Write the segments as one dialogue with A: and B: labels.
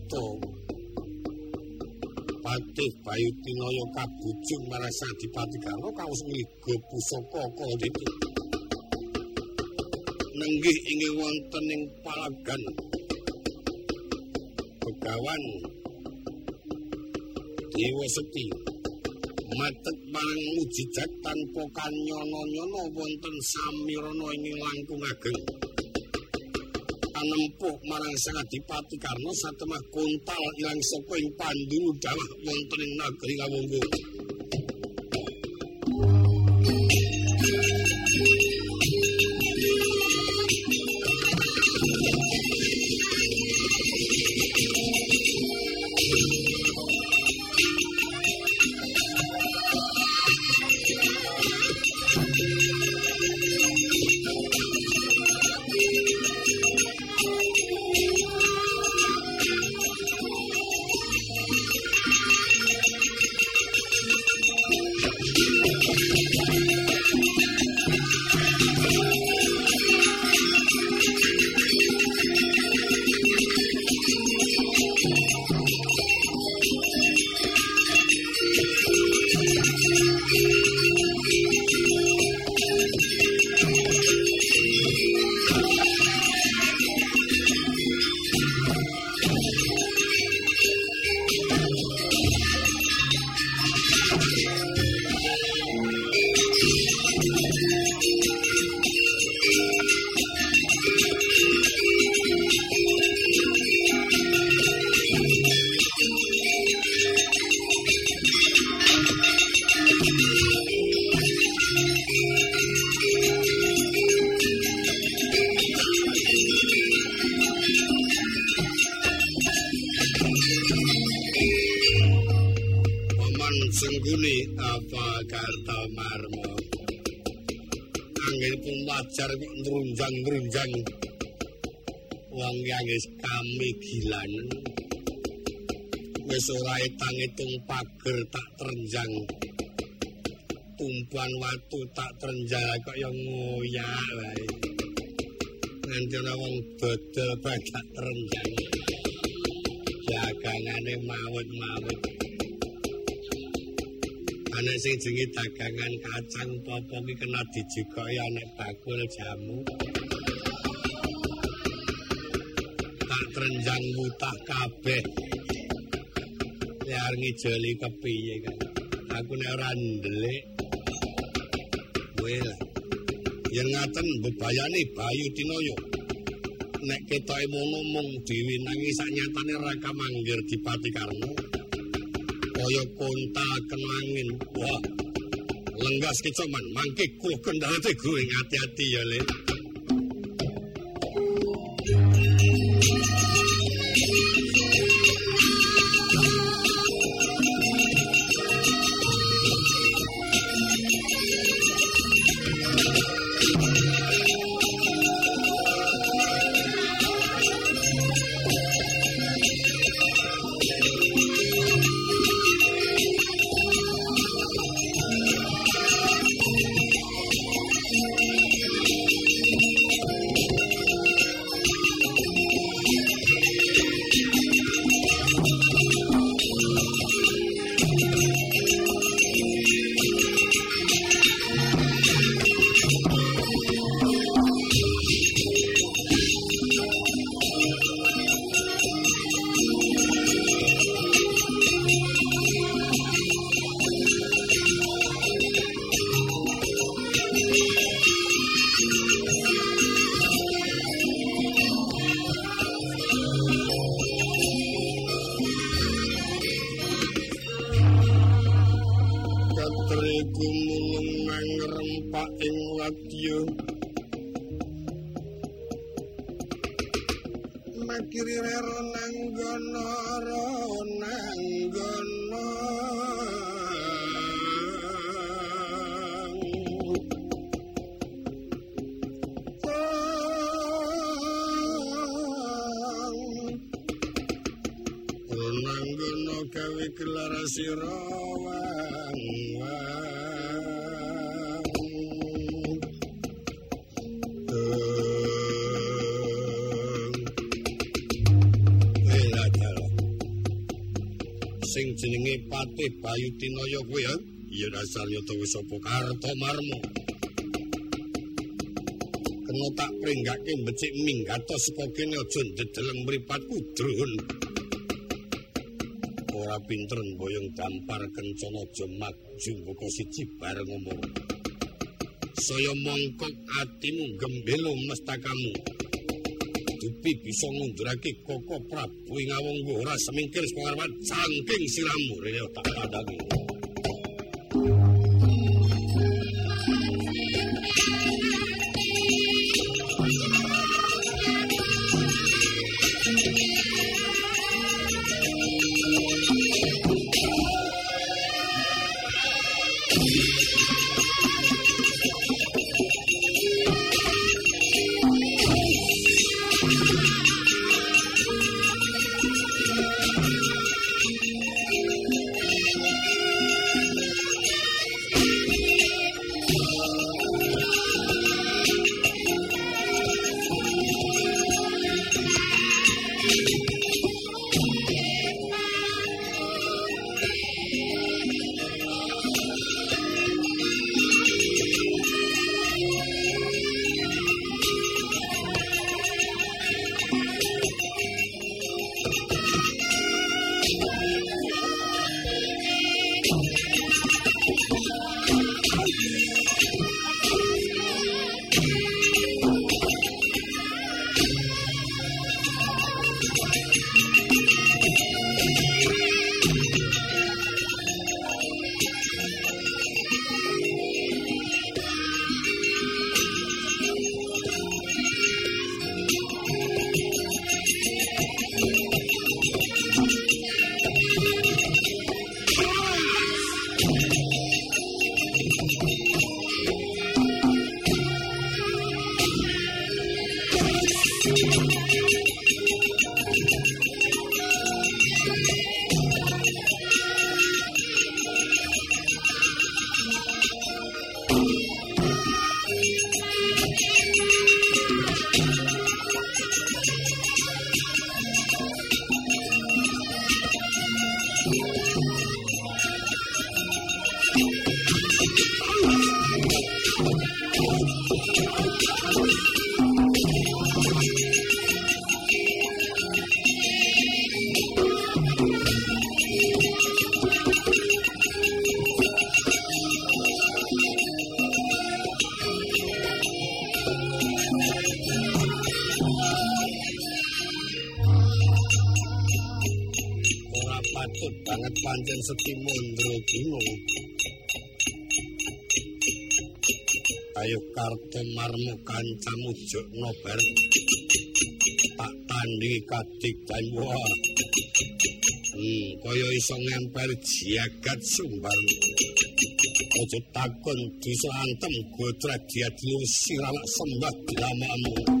A: carita Patih Bayu Tinoyo kabujung marang Sang Dipati Karno kaos ngigo pusaka dene. Nenggih inggih wonten ing palagan Begawan Dewa Sekti matet marang mujijat tanpa kanyono-nyono wonten samirana ing langkung ageng. Anempuh marang Sang Adipati Karna satemah kuntal ilang saka ing pandulu dawah wonten ing nagari Kawunggu. Nrunjang-nrunjang Wong yang wis kami gilan Wis ora etang itung pager tak terenjang. Tumpuan watu tak terenjang yang ngoyak wae. Nanti ana wong dodol bagak terenjang. Dagangane mawut-mawut ana sing jenenge dagangan kacang popo ki kena dijegoki anek bakul jamu. Tak trenjang mutah kabeh. Liar ngijoli kepiye kan? Aku nek ora ndelik well yen ngaten bebayane Bayu Tinoyo nek ketoke mono mung dhewe nanging sanyatane ra kamanggir dipati Karno kaya konta kenangin wah lenggas kecoman mangke kula kendhalete gue ati-ati ya le Makiri rero nang gono ro nang gono. Nang gono gawe gelar sira jenenge Patih Bayu Tinoyo kuwi ya. Iya dasar nyoto wis apa Kartomarmo. Kena tak pringgake becik minggato saka kene aja ndedeleng mripatku drun. Ora pinter boyong dampar kencana aja maju buka siji bareng ngomong. Saya mongkok atimu gembelo mestakamu. Dupi bisa ngundurake koko Prabu ing awong ora semingkir sepangarwan cangking siramu rene tak padangi. Gunung. Ayo karto marmu kancamu juk nobar. Tak tandingi kadik dan. Hmm, kaya iso ngempel jagat sumbar. Ojo takon bisa antem gotra dia diusir anak sembah dramamu.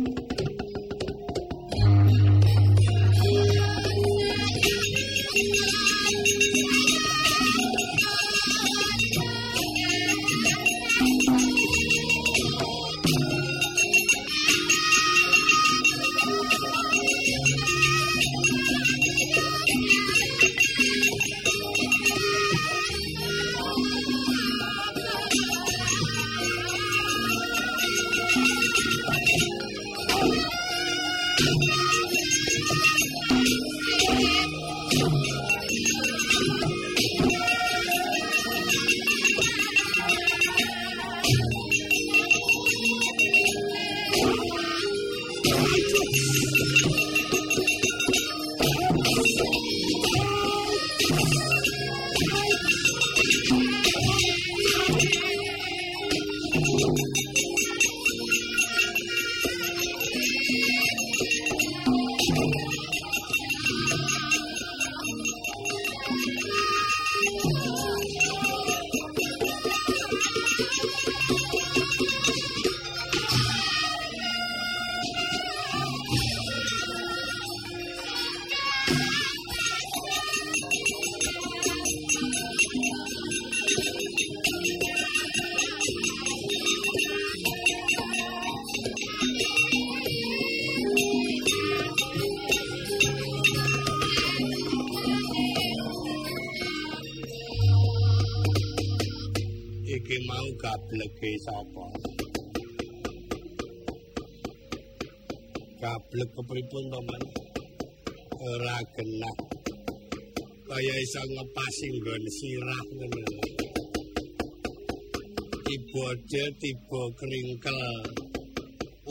A: Kableke sapa? Kablek kepripun to man ora genah. Kaya iso ngepasi nggon sirah ngono tiba tiba kringkel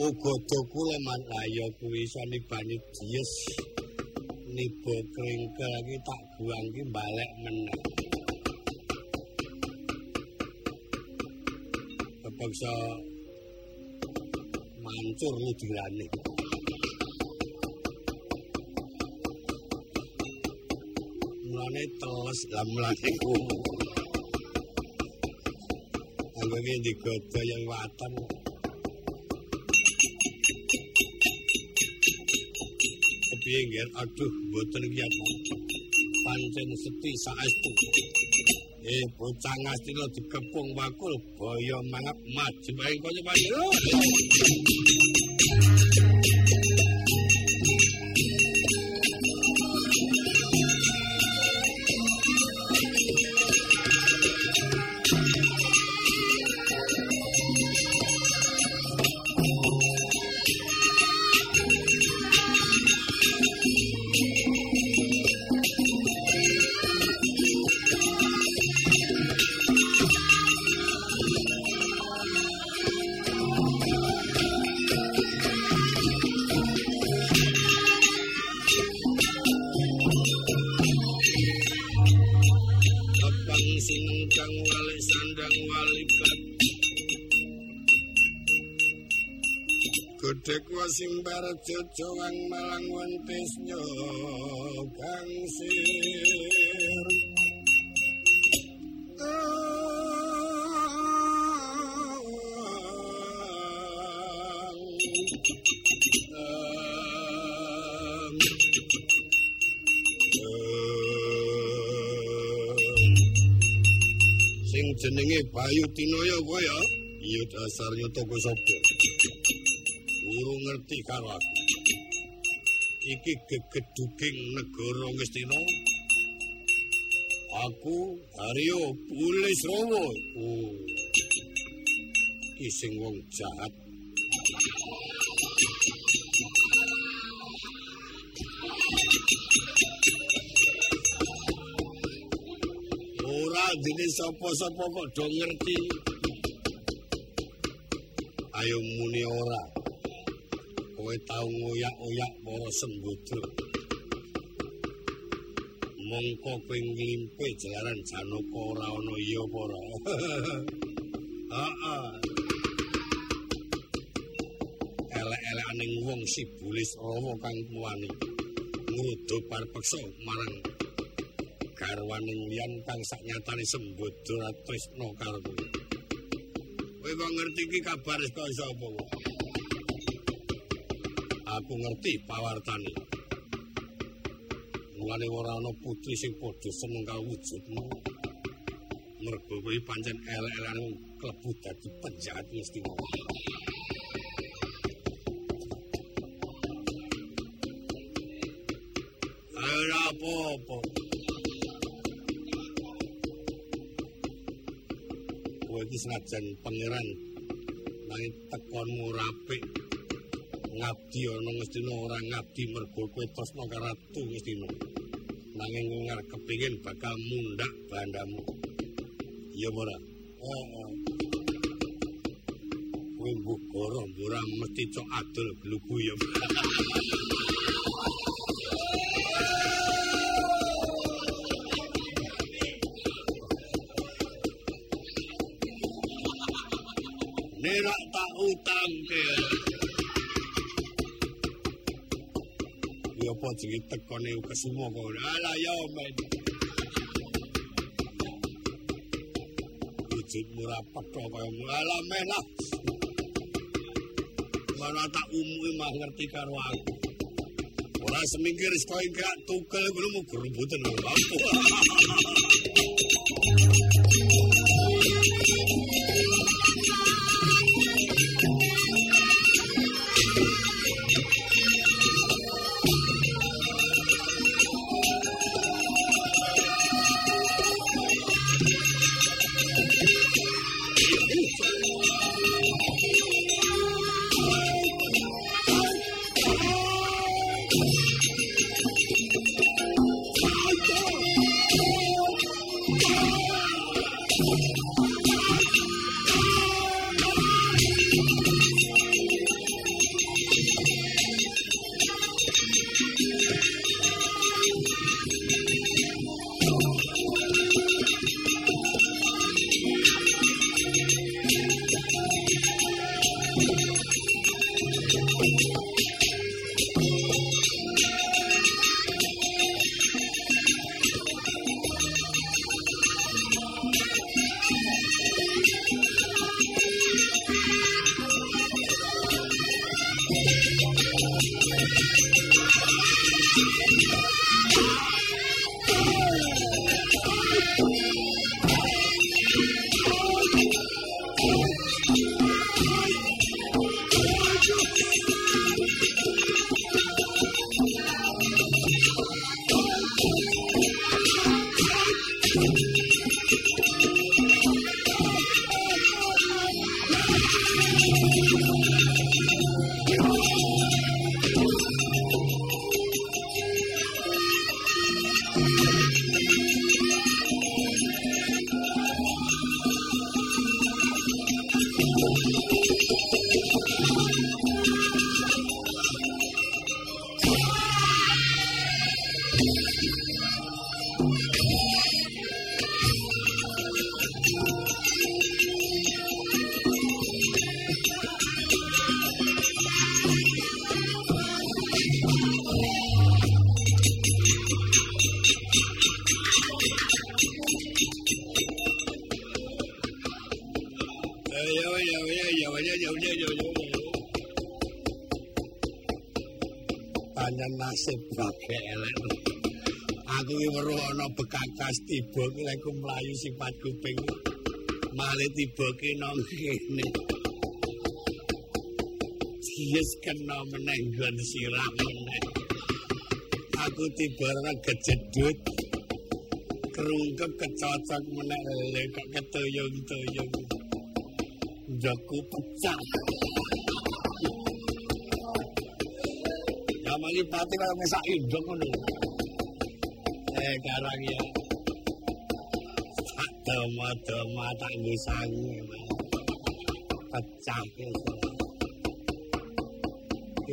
A: uga doku leman ayo kuwi iso nibani dies. Niba kringkel iki tak buang iki balik meneh kepaksa mancur ludirane mulane teles lan mulane kumu anggone digodo yang waton. Kepiye nggih aduh mboten iki apa. Pancen seti saestu eh bocah ngastina dikepung bakul boyo mangap maju. Bae kaya bae simbar jojowang malang wentis nyokang sir. Sing jenenge Bayu Tinoyo kowe ya iya dasarnya toko sopir guru ngerti karo aku. Iki gegeduging negara Ngastina. Aku Aryo. Oh. Ki sing wong jahat. Ora dene sapa-sapa kok do ngerti. Ayo muni ora. Kowe tau ngoyak-oyak para sembodra. Mongko kowe nglimpe jalaran Janaka ora ana iya apa ora? Heeh. Elek-elekaning wong sibulis rawa kang muwani ngrudo parpeksa marang garwaning liyan kang saknyatane sembodra tresna karo kowe. Kowe ngerti iki kabar kaya sapa kok? Aku ngerti pawartane. Mulane ora ana putri sing padha seneng karo wujudmu. Mergo kuwi pancen elek-elekan klebu dadi penjahat mesti. Ora apa-apa. Kowe iki senajan pangeran nanging tekonmu rapik. Ngabdi ana Ngastina ora ngabdi mergo kowe tresna karo Ratu Ngastina. Nanging ngarep kepengin bakal mundak bandamu. Iya ora? Heeh. Kowe mbok goro ora mesti cok adol glugu ya. apa jenenge tekone kesuma kok. Alah ya men. Wujud murapat kok kaya alah men lah. Mana tak umum mah ngerti karo aku. Ora semingkir kowe gak tukel ngono mu gerubutan Lho. nasib bae elek. Aku iki weruh ana bekakas tiba lek mlayu sifat kuping. Male tiba ki nang kene. Yes kena meneh nggon sirah meneh. Aku tiba ora kejedut. Kerungkep kecocok meneh lek ketoyong-toyong. Jaku pecah. Mali pati kaya mesak indok ngono. Eh karang ya. Dama-dama tak nggo sangu. Pecah itu.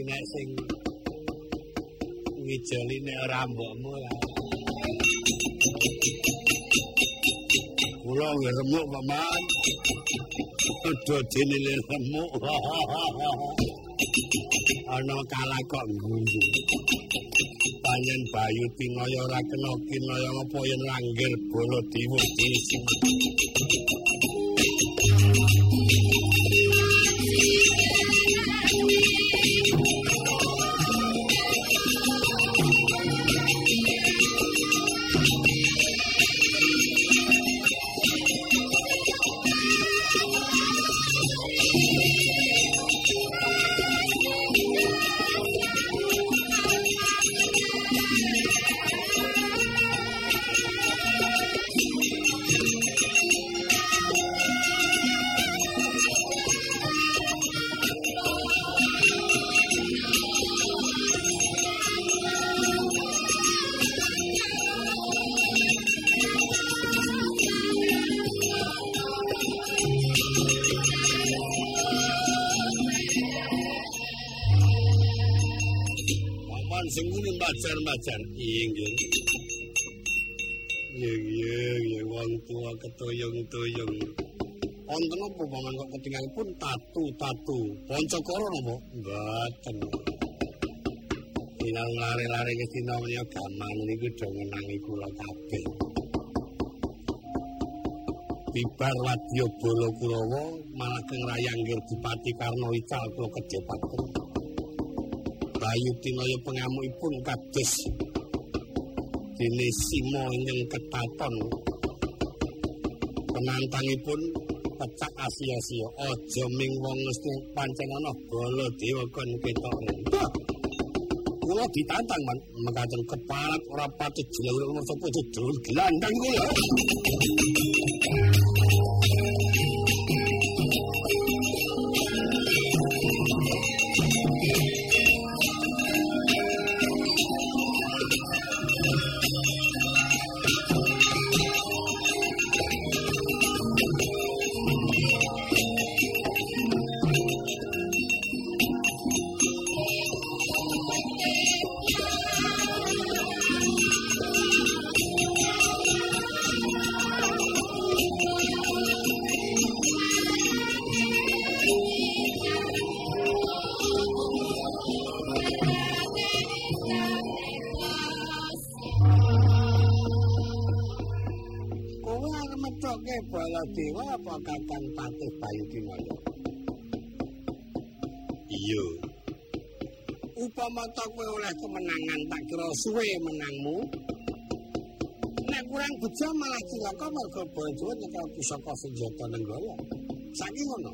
A: Nek sing ngijoli nek ora mbokmu lah. Kula remuk paman. Aduh dene remuk. ana kala kok ngundu panjen bayu tinaya ora kena kinaya apa yen langgir bola diwu macan inggih nggih nggih wong tua ketoyong-toyong wonten apa paman kok ketinggalipun tatu-tatu poncokoro napa mboten. Inang lari-lari ke sini namanya gaman ini udah ngenangi kula kabeh. Bibar wadyo bolo kulowo malah kengrayang bupati Karno Ical kulo kedepaten. Bayu Tinoyo pengamukipun kados dene Simo ingkang ketaton penantangipun pecak asia-asia. Aja ming wong mesti pancen ana bala dewa kon ketok. Kula ditantang man mekaten keparat ora patut jelur sapa jedul gelandang kula Iya. Upama ta kowe oleh kemenangan tak kira suwe menangmu. Nek kurang bejo malah cilaka mergo bojo nyekel pusaka senjata nenggala. Saiki ngono.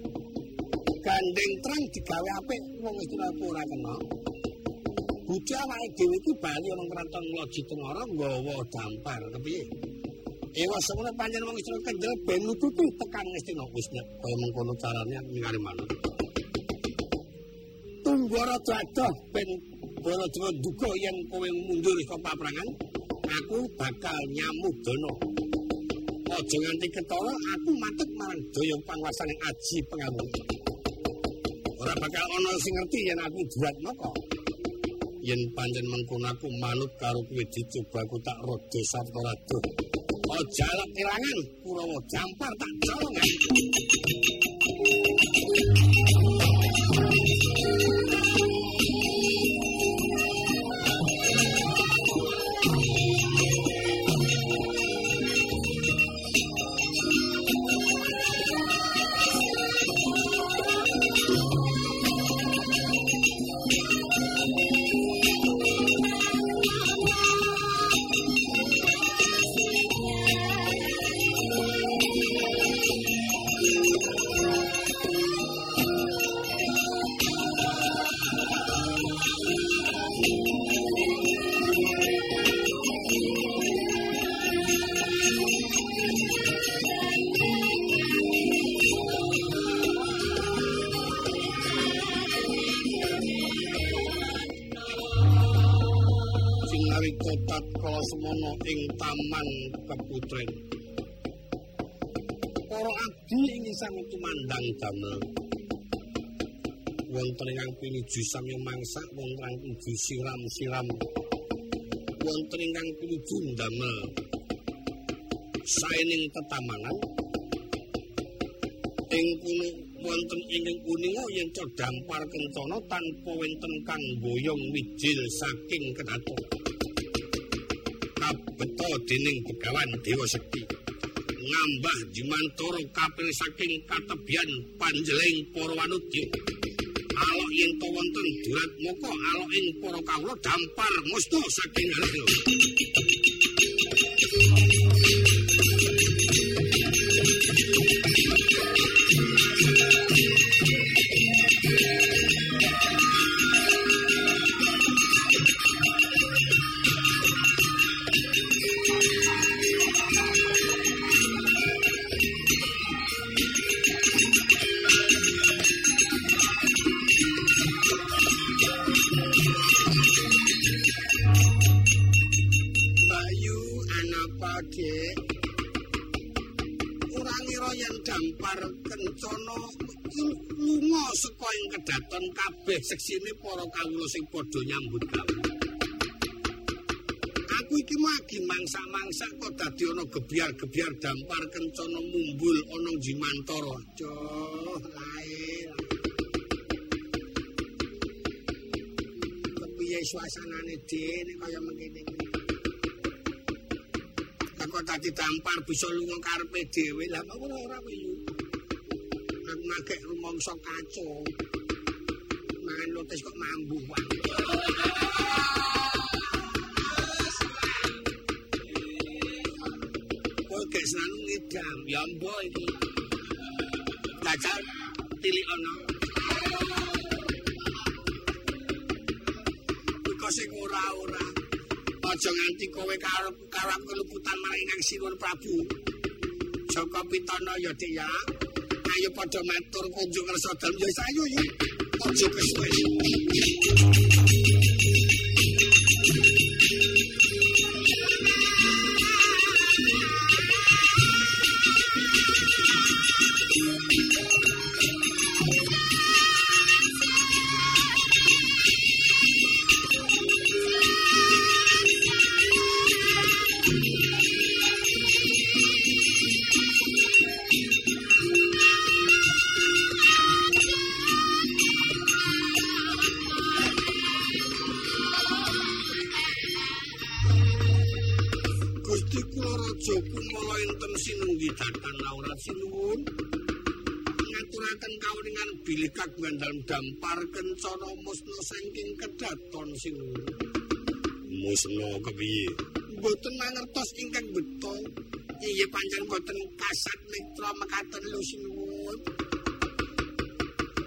A: Gandeng terang digawe apik wong wis ora kena. Budha awake dhewe iki bali ana kraton Loji Tengara nggawa dampar kepiye? Ewa semono panjenengan wong Isra kendel ben nututi tekan Ngastina wis nek kaya mengkono carane ningali manut. Tunggara dadah ben Baladewa duka yen kowe mundur saka paprangan, aku bakal nyamuk dono. Aja nganti ketara aku matek marang daya panguasane aji pengamu. Ora bakal ana sing ngerti yen aku duat moko. Yen pancen mengkono aku manut karo kowe dicoba aku tak rada sabtarado. Aja lek kelangan Kurawa jampar tak colong. semono ing taman keputren. Para abdi ing sang tumandang damel. Wonten ingkang pinuju samya mangsa wonten ingkang pinuju siram-siram. Wonten ingkang pinuju damel. Saening tetamanan ing kuno wonten ing kuninga yen dampar kencana tanpa wonten kang boyong wijil saking kedaton. Beto dening begawan Dewa Sekti. Ngambah jimantoro kapil saking katebian panjeleng para wanudya. Alok yen to wonten durat moko alok ing para kawula dampar musta saking halu. Seksine para kawula sing padha nyambut gawe. Aku iki magi mangsa-mangsa kok dadi ana gebyar-gebyar dampar kencana mumbul ana jimantara. Joh, lair. Kepiye suasanane dene kaya mengkene iki? Kok dadi dampar bisa lunga karepe dhewe lah ora ora kuwi. Aku ngakek rumangsa kacau. Mangan lotes kok mambu wae. Kok senang ngidam, ya mbok iki. Dajal tilik ana. Kok sing ora-ora. Aja nganti kowe karo karo keluputan maring Kang Sinuwun Prabu. Joko Pitana ya, Dik ya. Ayo padha matur kunjung kersa dalem ya sayo ya. Superstition kagungan dalem dampar kencana musna saking kedaton sinuwun musna kepiye boten mangertos ingkang beto iya panjang boten kasat mitra mekaten lho sinuwun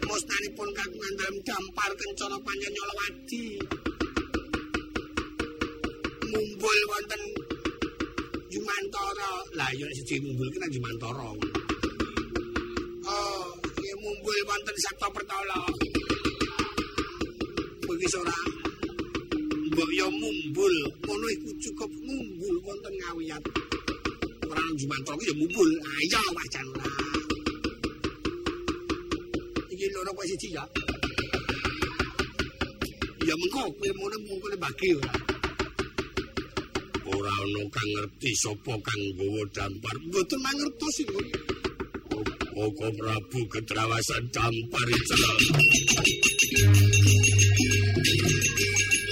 A: musnanipun kagungan dalem dampar kencana panjang nyolowadi mumbul wonten Jumantara. Lah ya siji mumbul kena Jumantara. Mumbul wonten Sabta Pertala. Bagi ora mbok ya mumbul, ngono iku cukup mumbul wonten ngawiyat. Ora Jumantara ya mumbul. Ah iya wajan ora. Iki loro kok siji ya. Ya mengko kowe mune mungkune bagi ora. ora ana kang ngerti sapa kang nggawa dampar mboten mangertos iku Poko Prabu Ketrawasan Kamparicara. Thank.